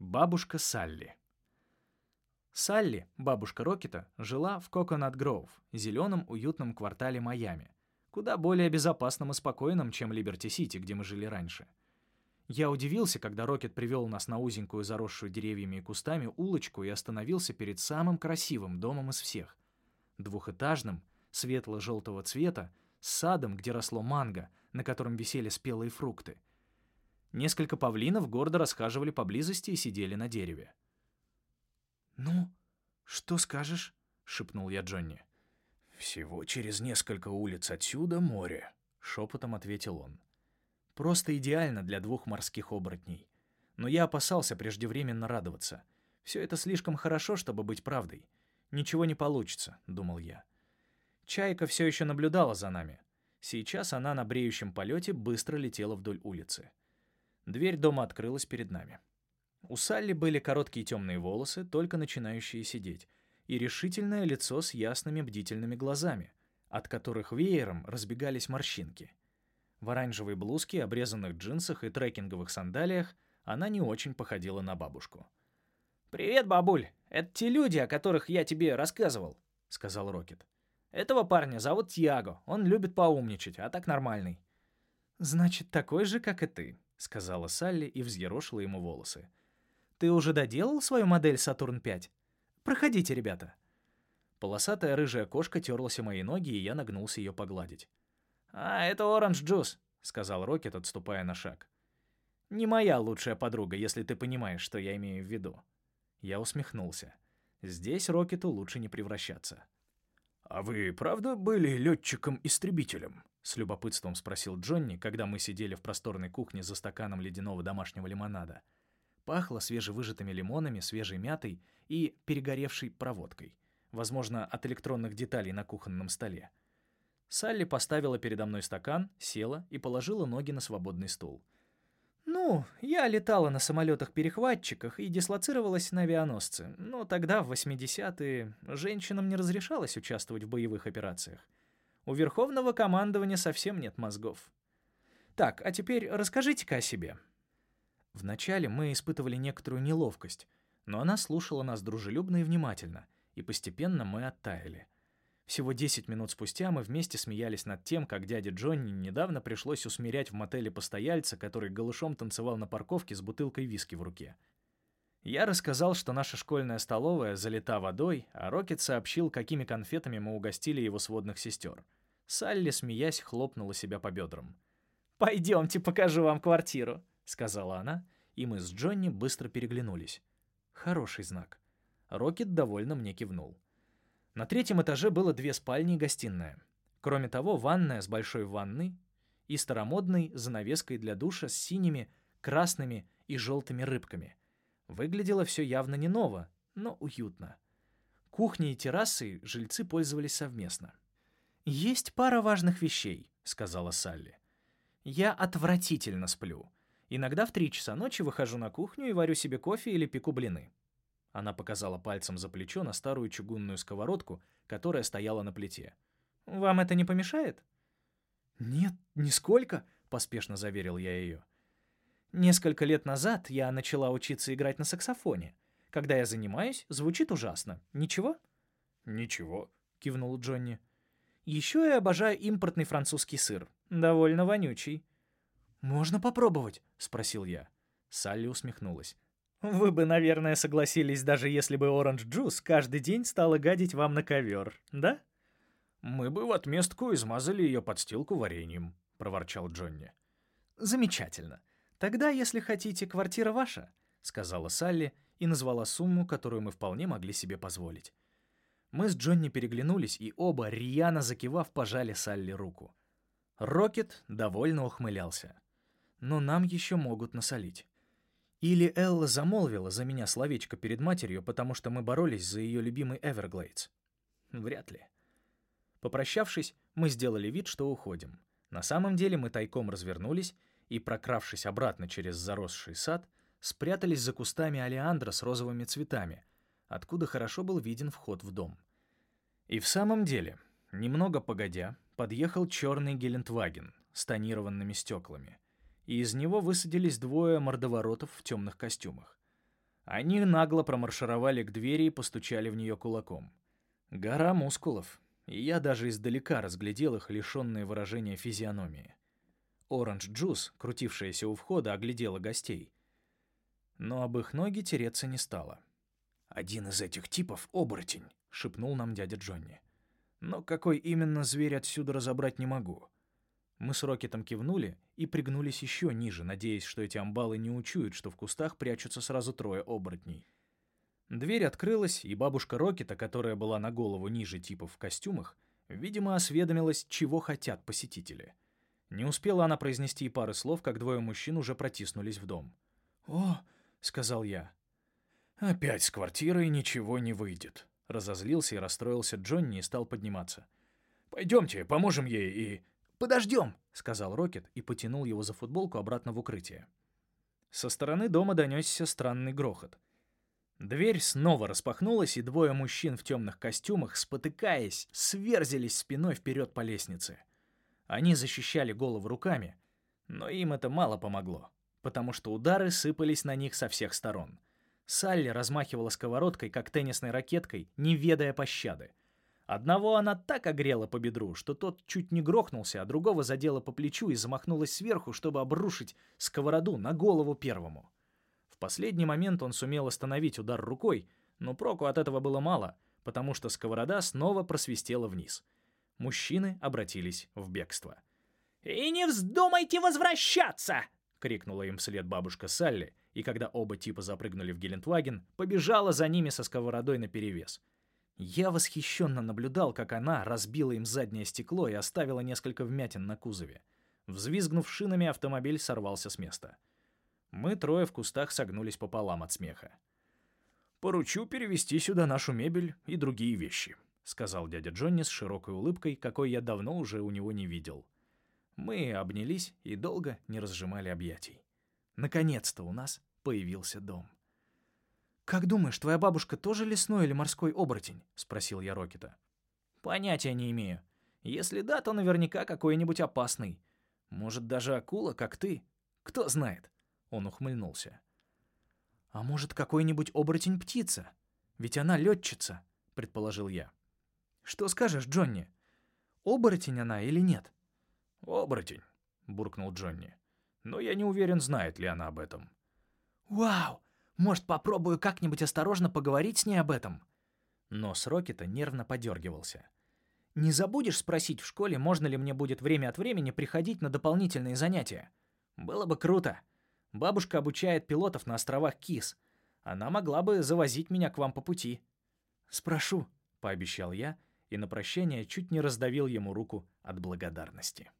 Бабушка Салли. Салли, бабушка Рокета, жила в Коконат Гроув, зеленом уютном квартале Майами, куда более безопасном и спокойном, чем Либерти-Сити, где мы жили раньше. Я удивился, когда Рокет привел нас на узенькую, заросшую деревьями и кустами улочку и остановился перед самым красивым домом из всех. Двухэтажным, светло-желтого цвета, с садом, где росло манго, на котором висели спелые фрукты — Несколько павлинов гордо расхаживали поблизости и сидели на дереве. «Ну, что скажешь?» — шепнул я Джонни. «Всего через несколько улиц отсюда море», — шепотом ответил он. «Просто идеально для двух морских оборотней. Но я опасался преждевременно радоваться. Все это слишком хорошо, чтобы быть правдой. Ничего не получится», — думал я. Чайка все еще наблюдала за нами. Сейчас она на бреющем полете быстро летела вдоль улицы. Дверь дома открылась перед нами. У Салли были короткие темные волосы, только начинающие сидеть, и решительное лицо с ясными бдительными глазами, от которых веером разбегались морщинки. В оранжевой блузке, обрезанных джинсах и трекинговых сандалиях она не очень походила на бабушку. «Привет, бабуль! Это те люди, о которых я тебе рассказывал», — сказал Рокет. «Этого парня зовут Тьяго. Он любит поумничать, а так нормальный». «Значит, такой же, как и ты», — сказала Салли и взъерошила ему волосы. «Ты уже доделал свою модель «Сатурн-5»? Проходите, ребята». Полосатая рыжая кошка терлась о мои ноги, и я нагнулся ее погладить. «А, это Оранж Джус», — сказал Рокет, отступая на шаг. «Не моя лучшая подруга, если ты понимаешь, что я имею в виду». Я усмехнулся. Здесь Рокету лучше не превращаться. «А вы правда были летчиком-истребителем?» — с любопытством спросил Джонни, когда мы сидели в просторной кухне за стаканом ледяного домашнего лимонада. Пахло свежевыжатыми лимонами, свежей мятой и перегоревшей проводкой. Возможно, от электронных деталей на кухонном столе. Салли поставила передо мной стакан, села и положила ноги на свободный стул. «Ну, я летала на самолетах-перехватчиках и дислоцировалась на авианосце, но тогда, в 80-е, женщинам не разрешалось участвовать в боевых операциях. У Верховного командования совсем нет мозгов. Так, а теперь расскажите-ка о себе». Вначале мы испытывали некоторую неловкость, но она слушала нас дружелюбно и внимательно, и постепенно мы оттаяли. Всего 10 минут спустя мы вместе смеялись над тем, как дяде Джонни недавно пришлось усмирять в мотеле постояльца, который голышом танцевал на парковке с бутылкой виски в руке. Я рассказал, что наша школьная столовая залита водой, а Рокет сообщил, какими конфетами мы угостили его сводных сестер — Салли, смеясь, хлопнула себя по бедрам. «Пойдемте, покажу вам квартиру», — сказала она, и мы с Джонни быстро переглянулись. Хороший знак. Рокет довольно мне кивнул. На третьем этаже было две спальни и гостиная. Кроме того, ванная с большой ванной и старомодной занавеской для душа с синими, красными и желтыми рыбками. Выглядело все явно не ново, но уютно. Кухней и террасой жильцы пользовались совместно. «Есть пара важных вещей», — сказала Салли. «Я отвратительно сплю. Иногда в три часа ночи выхожу на кухню и варю себе кофе или пеку блины». Она показала пальцем за плечо на старую чугунную сковородку, которая стояла на плите. «Вам это не помешает?» «Нет, нисколько», — поспешно заверил я ее. «Несколько лет назад я начала учиться играть на саксофоне. Когда я занимаюсь, звучит ужасно. Ничего?» «Ничего», — кивнул Джонни. Еще я обожаю импортный французский сыр. Довольно вонючий. «Можно попробовать?» — спросил я. Салли усмехнулась. «Вы бы, наверное, согласились, даже если бы Orange Juice каждый день стала гадить вам на ковер, да?» «Мы бы в отместку измазали ее подстилку вареньем», — проворчал Джонни. «Замечательно. Тогда, если хотите, квартира ваша», — сказала Салли и назвала сумму, которую мы вполне могли себе позволить. Мы с Джонни переглянулись, и оба, рьяно закивав, пожали Салли руку. Рокет довольно ухмылялся. Но нам еще могут насолить. Или Элла замолвила за меня словечко перед матерью, потому что мы боролись за ее любимый Эверглейдс. Вряд ли. Попрощавшись, мы сделали вид, что уходим. На самом деле мы тайком развернулись и, прокравшись обратно через заросший сад, спрятались за кустами алиандра с розовыми цветами, откуда хорошо был виден вход в дом. И в самом деле, немного погодя, подъехал черный Гелендваген с тонированными стеклами, и из него высадились двое мордоворотов в темных костюмах. Они нагло промаршировали к двери и постучали в нее кулаком. Гора мускулов, и я даже издалека разглядел их лишенные выражения физиономии. Оранж Джус, крутившаяся у входа, оглядела гостей. Но об их ноги тереться не стала. «Один из этих типов — оборотень», — шепнул нам дядя Джонни. «Но какой именно зверь отсюда разобрать не могу». Мы с Рокетом кивнули и пригнулись еще ниже, надеясь, что эти амбалы не учуют, что в кустах прячутся сразу трое оборотней. Дверь открылась, и бабушка Рокета, которая была на голову ниже типов в костюмах, видимо, осведомилась, чего хотят посетители. Не успела она произнести и пары слов, как двое мужчин уже протиснулись в дом. «О!» — сказал я. «Опять с квартирой ничего не выйдет», — разозлился и расстроился Джонни и стал подниматься. «Пойдемте, поможем ей и...» «Подождем!» — сказал Рокет и потянул его за футболку обратно в укрытие. Со стороны дома донесся странный грохот. Дверь снова распахнулась, и двое мужчин в темных костюмах, спотыкаясь, сверзились спиной вперед по лестнице. Они защищали голову руками, но им это мало помогло, потому что удары сыпались на них со всех сторон. Салли размахивала сковородкой, как теннисной ракеткой, не ведая пощады. Одного она так огрела по бедру, что тот чуть не грохнулся, а другого задела по плечу и замахнулась сверху, чтобы обрушить сковороду на голову первому. В последний момент он сумел остановить удар рукой, но проку от этого было мало, потому что сковорода снова просвистела вниз. Мужчины обратились в бегство. «И не вздумайте возвращаться!» — крикнула им вслед бабушка Салли, и когда оба типа запрыгнули в Гелендваген, побежала за ними со сковородой наперевес — я восхищенно наблюдал, как она разбила им заднее стекло и оставила несколько вмятин на кузове. Взвизгнув шинами, автомобиль сорвался с места. Мы трое в кустах согнулись пополам от смеха. «Поручу перевести сюда нашу мебель и другие вещи», — сказал дядя Джонни с широкой улыбкой, какой я давно уже у него не видел. Мы обнялись и долго не разжимали объятий. Наконец-то у нас появился дом. «Как думаешь, твоя бабушка тоже лесной или морской оборотень?» — спросил я Рокета. «Понятия не имею. Если да, то наверняка какой-нибудь опасный. Может, даже акула, как ты. Кто знает?» Он ухмыльнулся. «А может, какой-нибудь оборотень-птица? Ведь она летчица», — предположил я. «Что скажешь, Джонни? Оборотень она или нет?» «Оборотень», — буркнул Джонни. «Но я не уверен, знает ли она об этом». «Вау! Может, попробую как-нибудь осторожно поговорить с ней об этом?» Нос Рокета нервно подергивался. «Не забудешь спросить в школе, можно ли мне будет время от времени приходить на дополнительные занятия? Было бы круто. Бабушка обучает пилотов на островах Кис. Она могла бы завозить меня к вам по пути». «Спрошу», — пообещал я, и на прощание чуть не раздавил ему руку от благодарности.